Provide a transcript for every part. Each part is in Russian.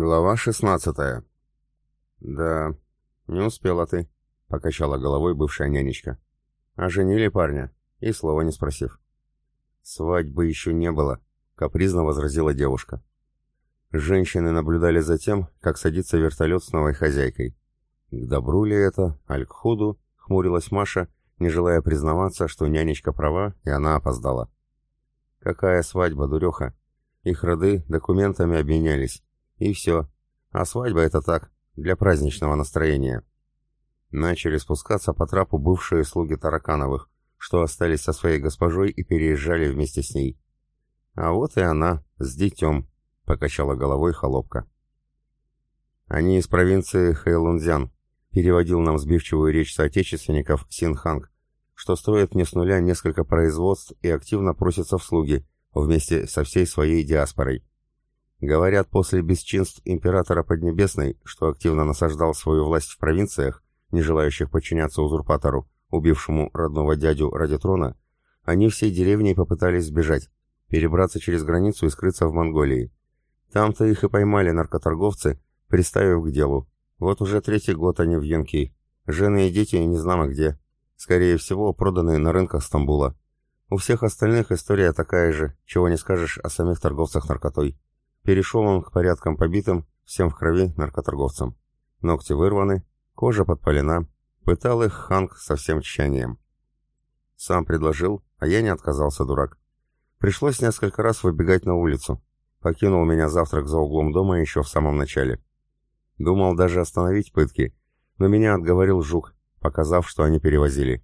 Глава шестнадцатая. «Да, не успела ты», — покачала головой бывшая нянечка. «Оженили парня, и слова не спросив». «Свадьбы еще не было», — капризно возразила девушка. Женщины наблюдали за тем, как садится вертолет с новой хозяйкой. К добру ли это, аль к худу, хмурилась Маша, не желая признаваться, что нянечка права, и она опоздала. «Какая свадьба, дуреха? Их роды документами обменялись». И все. А свадьба это так, для праздничного настроения. Начали спускаться по трапу бывшие слуги Таракановых, что остались со своей госпожой и переезжали вместе с ней. А вот и она, с детем, покачала головой холопка. Они из провинции Хэйлунцзян, переводил нам сбивчивую речь соотечественников Синханг, что строит не с нуля несколько производств и активно просится в слуги, вместе со всей своей диаспорой. Говорят, после бесчинств императора Поднебесной, что активно насаждал свою власть в провинциях, не желающих подчиняться узурпатору, убившему родного дядю ради трона, они всей деревней попытались сбежать, перебраться через границу и скрыться в Монголии. Там-то их и поймали наркоторговцы, приставив к делу. Вот уже третий год они в Янки. Жены и дети не знамо где. Скорее всего, проданы на рынках Стамбула. У всех остальных история такая же, чего не скажешь о самих торговцах наркотой. Перешел он к порядкам побитым, всем в крови наркоторговцам. Ногти вырваны, кожа подпалена. Пытал их Ханг со всем тщанием. Сам предложил, а я не отказался, дурак. Пришлось несколько раз выбегать на улицу. Покинул меня завтрак за углом дома еще в самом начале. Думал даже остановить пытки, но меня отговорил жук, показав, что они перевозили.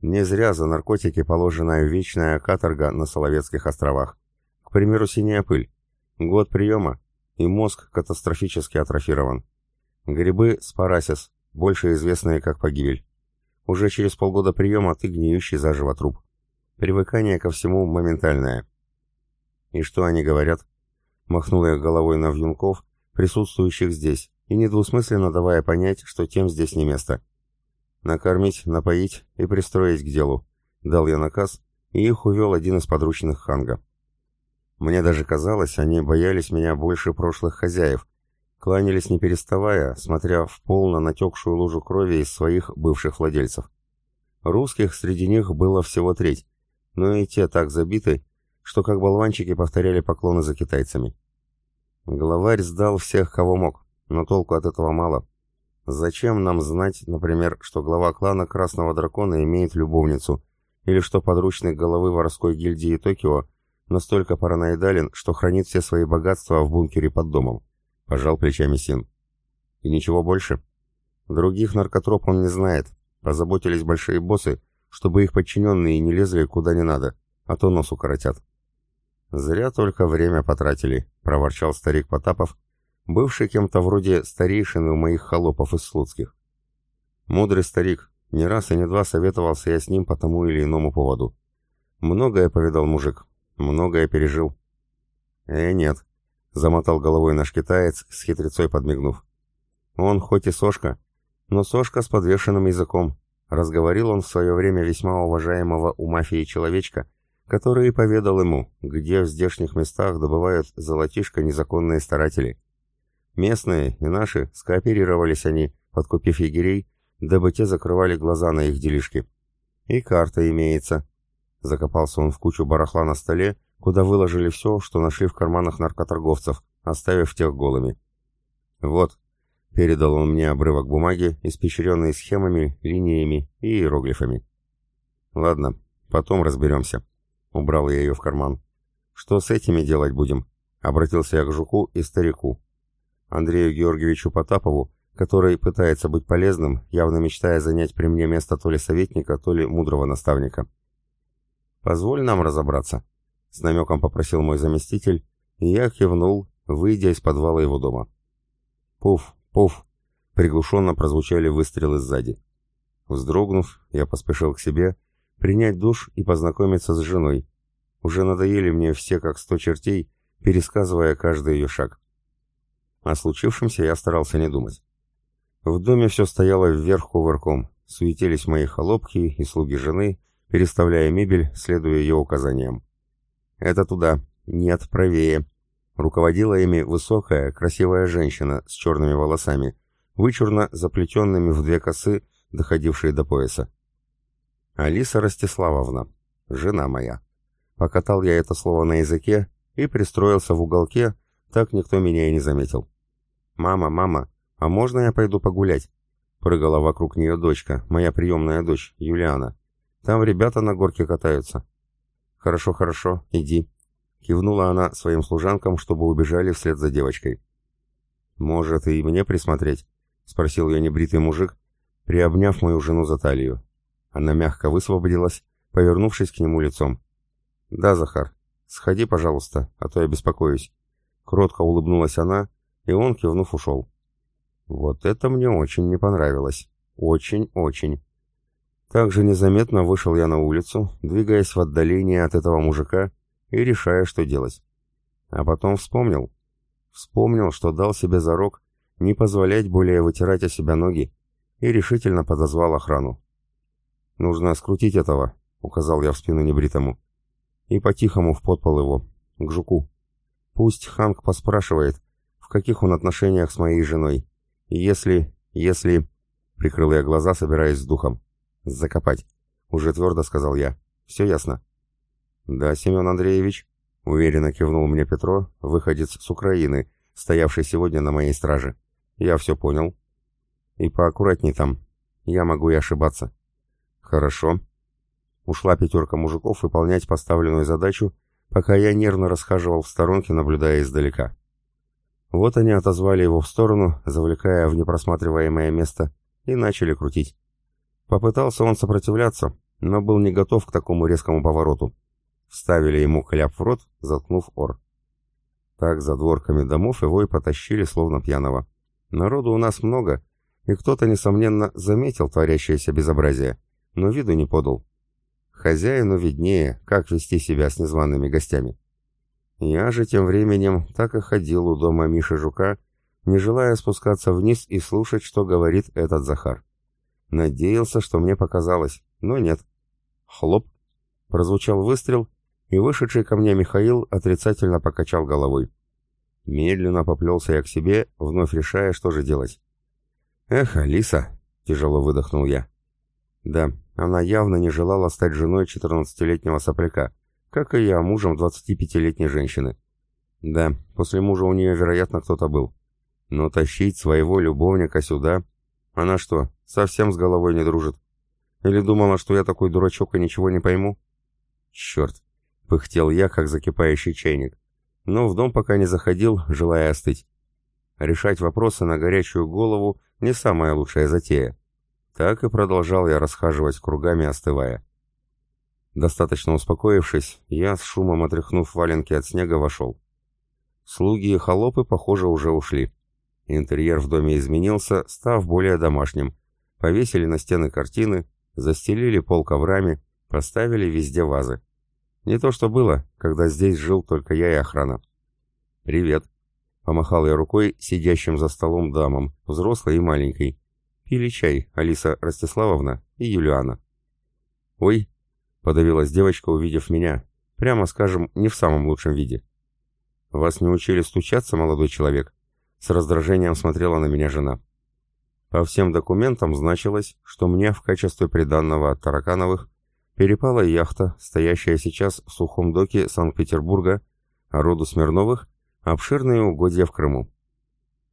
Не зря за наркотики положена вечная каторга на Соловецких островах. К примеру, синяя пыль. Год приема, и мозг катастрофически атрофирован. Грибы спарасис, больше известные как погибель. Уже через полгода приема ты гниющий заживо труп. Привыкание ко всему моментальное. И что они говорят? Махнул я головой на вьюнков, присутствующих здесь, и недвусмысленно давая понять, что тем здесь не место. Накормить, напоить и пристроить к делу. Дал я наказ, и их увел один из подручных ханга. Мне даже казалось, они боялись меня больше прошлых хозяев, кланялись не переставая, смотря в полно натекшую лужу крови из своих бывших владельцев. Русских среди них было всего треть, но и те так забиты, что как болванчики повторяли поклоны за китайцами. Главарь сдал всех, кого мог, но толку от этого мало. Зачем нам знать, например, что глава клана Красного Дракона имеет любовницу, или что подручный головы воровской гильдии Токио настолько параноидален, что хранит все свои богатства в бункере под домом. Пожал плечами Син. И ничего больше? Других наркотроп он не знает. Позаботились большие боссы, чтобы их подчиненные не лезли куда не надо, а то нос укоротят. «Зря только время потратили», — проворчал старик Потапов, бывший кем-то вроде старейшины у моих холопов из Слуцких. Мудрый старик, не раз и не два советовался я с ним по тому или иному поводу. Многое повидал мужик, Многое пережил. Э, нет, замотал головой наш китаец, с хитрецой подмигнув. Он хоть и сошка, но сошка с подвешенным языком. Разговорил он в свое время весьма уважаемого у мафии человечка, который поведал ему, где в здешних местах добывают золотишко незаконные старатели. Местные и наши скооперировались они, подкупив егерей, дабы те закрывали глаза на их делишки. И карта имеется. Закопался он в кучу барахла на столе, куда выложили все, что нашли в карманах наркоторговцев, оставив тех голыми. «Вот», — передал он мне обрывок бумаги, испещренный схемами, линиями и иероглифами. «Ладно, потом разберемся», — убрал я ее в карман. «Что с этими делать будем?» — обратился я к Жуку и старику. Андрею Георгиевичу Потапову, который пытается быть полезным, явно мечтая занять при мне место то ли советника, то ли мудрого наставника. «Позволь нам разобраться», — с намеком попросил мой заместитель, и я кивнул, выйдя из подвала его дома. «Пуф, пуф!» — приглушенно прозвучали выстрелы сзади. Вздрогнув, я поспешил к себе, принять душ и познакомиться с женой. Уже надоели мне все как сто чертей, пересказывая каждый ее шаг. О случившемся я старался не думать. В доме все стояло вверх кувырком, суетились мои холопки и слуги жены, переставляя мебель, следуя ее указаниям. «Это туда. Нет, правее». Руководила ими высокая, красивая женщина с черными волосами, вычурно заплетенными в две косы, доходившие до пояса. Алиса Ростиславовна, жена моя. Покатал я это слово на языке и пристроился в уголке, так никто меня и не заметил. «Мама, мама, а можно я пойду погулять?» Прыгала вокруг нее дочка, моя приемная дочь, Юлиана. «Там ребята на горке катаются». «Хорошо, хорошо, иди», — кивнула она своим служанкам, чтобы убежали вслед за девочкой. «Может, и мне присмотреть?» — спросил я небритый мужик, приобняв мою жену за талию. Она мягко высвободилась, повернувшись к нему лицом. «Да, Захар, сходи, пожалуйста, а то я беспокоюсь». Кротко улыбнулась она, и он, кивнув, ушел. Вот это мне очень не понравилось. Очень-очень. Также незаметно вышел я на улицу, двигаясь в отдалении от этого мужика и решая, что делать. А потом вспомнил. Вспомнил, что дал себе зарок не позволять более вытирать о себя ноги, и решительно подозвал охрану. «Нужно скрутить этого», — указал я в спину небритому, — «и по-тихому в подпол его, к жуку. Пусть Ханк поспрашивает, в каких он отношениях с моей женой, если... если...» Прикрыл я глаза, собираясь с духом. «Закопать», — уже твердо сказал я. «Все ясно?» «Да, Семен Андреевич», — уверенно кивнул мне Петро, выходец с Украины, стоявший сегодня на моей страже. Я все понял. И поаккуратней там. Я могу и ошибаться. Хорошо. Ушла пятерка мужиков выполнять поставленную задачу, пока я нервно расхаживал в сторонке, наблюдая издалека. Вот они отозвали его в сторону, завлекая в непросматриваемое место, и начали крутить. Попытался он сопротивляться, но был не готов к такому резкому повороту. Вставили ему кляп в рот, заткнув ор. Так за дворками домов его и потащили, словно пьяного. Народу у нас много, и кто-то, несомненно, заметил творящееся безобразие, но виду не подал. Хозяину виднее, как вести себя с незваными гостями. Я же тем временем так и ходил у дома Миши Жука, не желая спускаться вниз и слушать, что говорит этот Захар. Надеялся, что мне показалось, но нет. Хлоп! Прозвучал выстрел, и вышедший ко мне Михаил отрицательно покачал головой. Медленно поплелся я к себе, вновь решая, что же делать. «Эх, Алиса!» — тяжело выдохнул я. Да, она явно не желала стать женой 14-летнего сопляка, как и я мужем 25-летней женщины. Да, после мужа у нее, вероятно, кто-то был. Но тащить своего любовника сюда... Она что, совсем с головой не дружит? Или думала, что я такой дурачок и ничего не пойму? Черт, пыхтел я, как закипающий чайник но в дом пока не заходил, желая остыть. Решать вопросы на горячую голову не самая лучшая затея. Так и продолжал я расхаживать кругами, остывая. Достаточно успокоившись, я, с шумом отряхнув валенки от снега, вошел. Слуги и холопы, похоже, уже ушли. Интерьер в доме изменился, став более домашним. Повесили на стены картины, застелили пол коврами, поставили везде вазы. Не то что было, когда здесь жил только я и охрана. «Привет», — помахал я рукой сидящим за столом дамам, взрослой и маленькой. Пили чай Алиса Ростиславовна и Юлиана. «Ой», — подавилась девочка, увидев меня, прямо скажем, не в самом лучшем виде. «Вас не учили стучаться, молодой человек?» С раздражением смотрела на меня жена. По всем документам значилось, что мне в качестве приданного от Таракановых перепала яхта, стоящая сейчас в сухом доке Санкт-Петербурга, а роду Смирновых — обширные угодья в Крыму.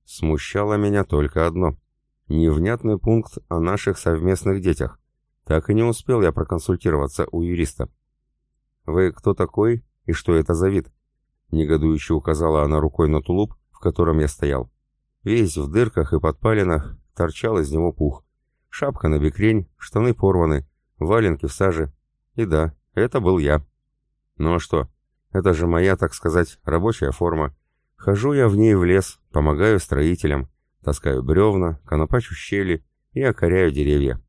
Смущало меня только одно — невнятный пункт о наших совместных детях. Так и не успел я проконсультироваться у юриста. «Вы кто такой и что это за вид?» Негодующе указала она рукой на тулуп, котором я стоял. Весь в дырках и подпалинах торчал из него пух. Шапка на бекрень, штаны порваны, валенки в саже. И да, это был я. Ну а что? Это же моя, так сказать, рабочая форма. Хожу я в ней в лес, помогаю строителям, таскаю бревна, конопачу щели и окоряю деревья.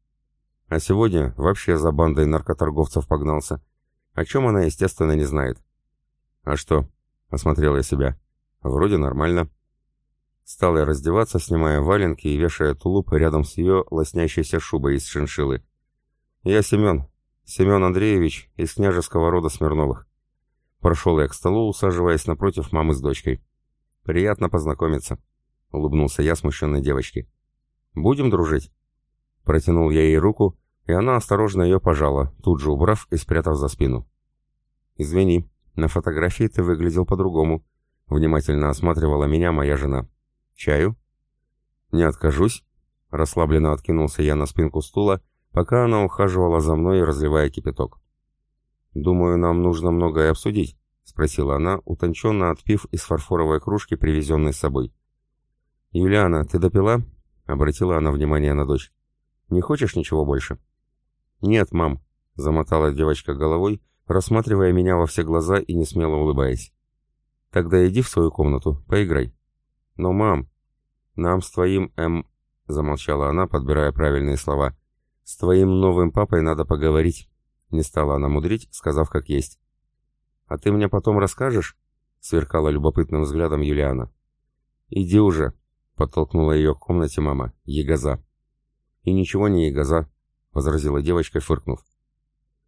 А сегодня вообще за бандой наркоторговцев погнался. О чем она, естественно, не знает. А что? Осмотрел я себя. Вроде нормально. Стал я раздеваться, снимая валенки и вешая тулуп рядом с ее лоснящейся шубой из шиншилы. «Я Семен. Семен Андреевич из княжеского рода Смирновых». Прошел я к столу, усаживаясь напротив мамы с дочкой. Приятно познакомиться», — улыбнулся я смущенной девочке. «Будем дружить?» Протянул я ей руку, и она осторожно ее пожала, тут же убрав и спрятав за спину. «Извини, на фотографии ты выглядел по-другому», — внимательно осматривала меня моя жена. «Чаю?» «Не откажусь», — расслабленно откинулся я на спинку стула, пока она ухаживала за мной, разливая кипяток. «Думаю, нам нужно многое обсудить», — спросила она, утонченно отпив из фарфоровой кружки, привезенной с собой. «Юлиана, ты допила?» — обратила она внимание на дочь. «Не хочешь ничего больше?» «Нет, мам», — замотала девочка головой, рассматривая меня во все глаза и не смело улыбаясь. «Тогда иди в свою комнату, поиграй». «Но, мам, нам с твоим, эм...» — замолчала она, подбирая правильные слова. «С твоим новым папой надо поговорить», — не стала она мудрить, сказав как есть. «А ты мне потом расскажешь?» — сверкала любопытным взглядом Юлиана. «Иди уже», — подтолкнула ее к комнате мама, — «ягоза». «И ничего не ягоза», — возразила девочка, фыркнув.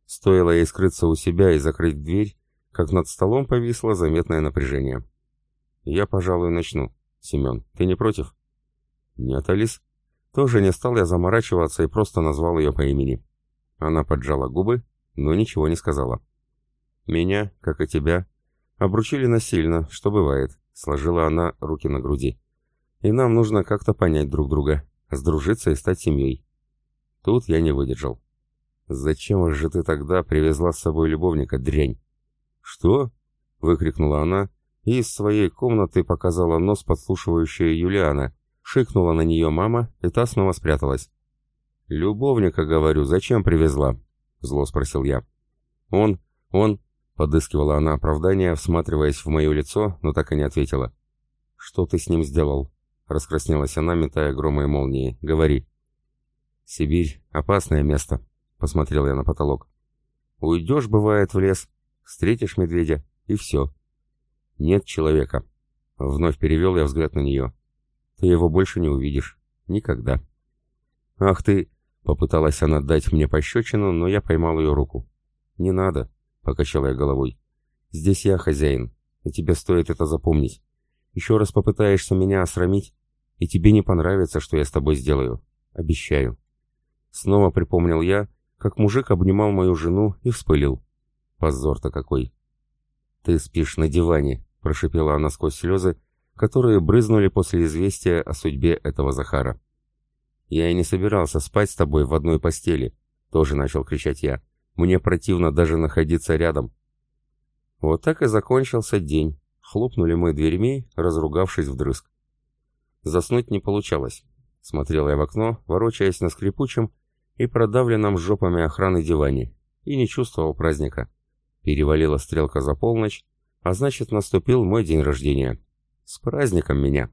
Стоило ей скрыться у себя и закрыть дверь, как над столом повисло заметное напряжение. «Я, пожалуй, начну. Семен, ты не против?» «Нет, Алис». Тоже не стал я заморачиваться и просто назвал ее по имени. Она поджала губы, но ничего не сказала. «Меня, как и тебя, обручили насильно, что бывает», — сложила она руки на груди. «И нам нужно как-то понять друг друга, сдружиться и стать семьей». Тут я не выдержал. «Зачем же ты тогда привезла с собой любовника, дрянь?» «Что?» — выкрикнула она, и из своей комнаты показала нос подслушивающая Юлиана, шикнула на нее мама, и та снова спряталась. «Любовника, говорю, зачем привезла?» — зло спросил я. «Он, он...» — подыскивала она оправдание, всматриваясь в мое лицо, но так и не ответила. «Что ты с ним сделал?» — раскраснелась она, метая громы молнии. «Говори». «Сибирь — опасное место», — посмотрел я на потолок. «Уйдешь, бывает, в лес, встретишь медведя, и все. Нет человека». Вновь перевел я взгляд на нее. «Ты его больше не увидишь. Никогда». «Ах ты!» — попыталась она дать мне пощечину, но я поймал ее руку. «Не надо», — покачал я головой. «Здесь я хозяин, и тебе стоит это запомнить. Еще раз попытаешься меня осрамить, и тебе не понравится, что я с тобой сделаю. Обещаю». Снова припомнил я, как мужик обнимал мою жену и вспылил. Позор-то какой. «Ты спишь на диване», — прошипела она сквозь слезы, которые брызнули после известия о судьбе этого Захара. «Я и не собирался спать с тобой в одной постели», — тоже начал кричать я. «Мне противно даже находиться рядом». Вот так и закончился день. Хлопнули мы дверьми, разругавшись вдрызг. Заснуть не получалось. Смотрел я в окно, ворочаясь на скрипучем и продавленном жопами охраны диване, и не чувствовал праздника. Перевалила стрелка за полночь, а значит наступил мой день рождения. С праздником меня!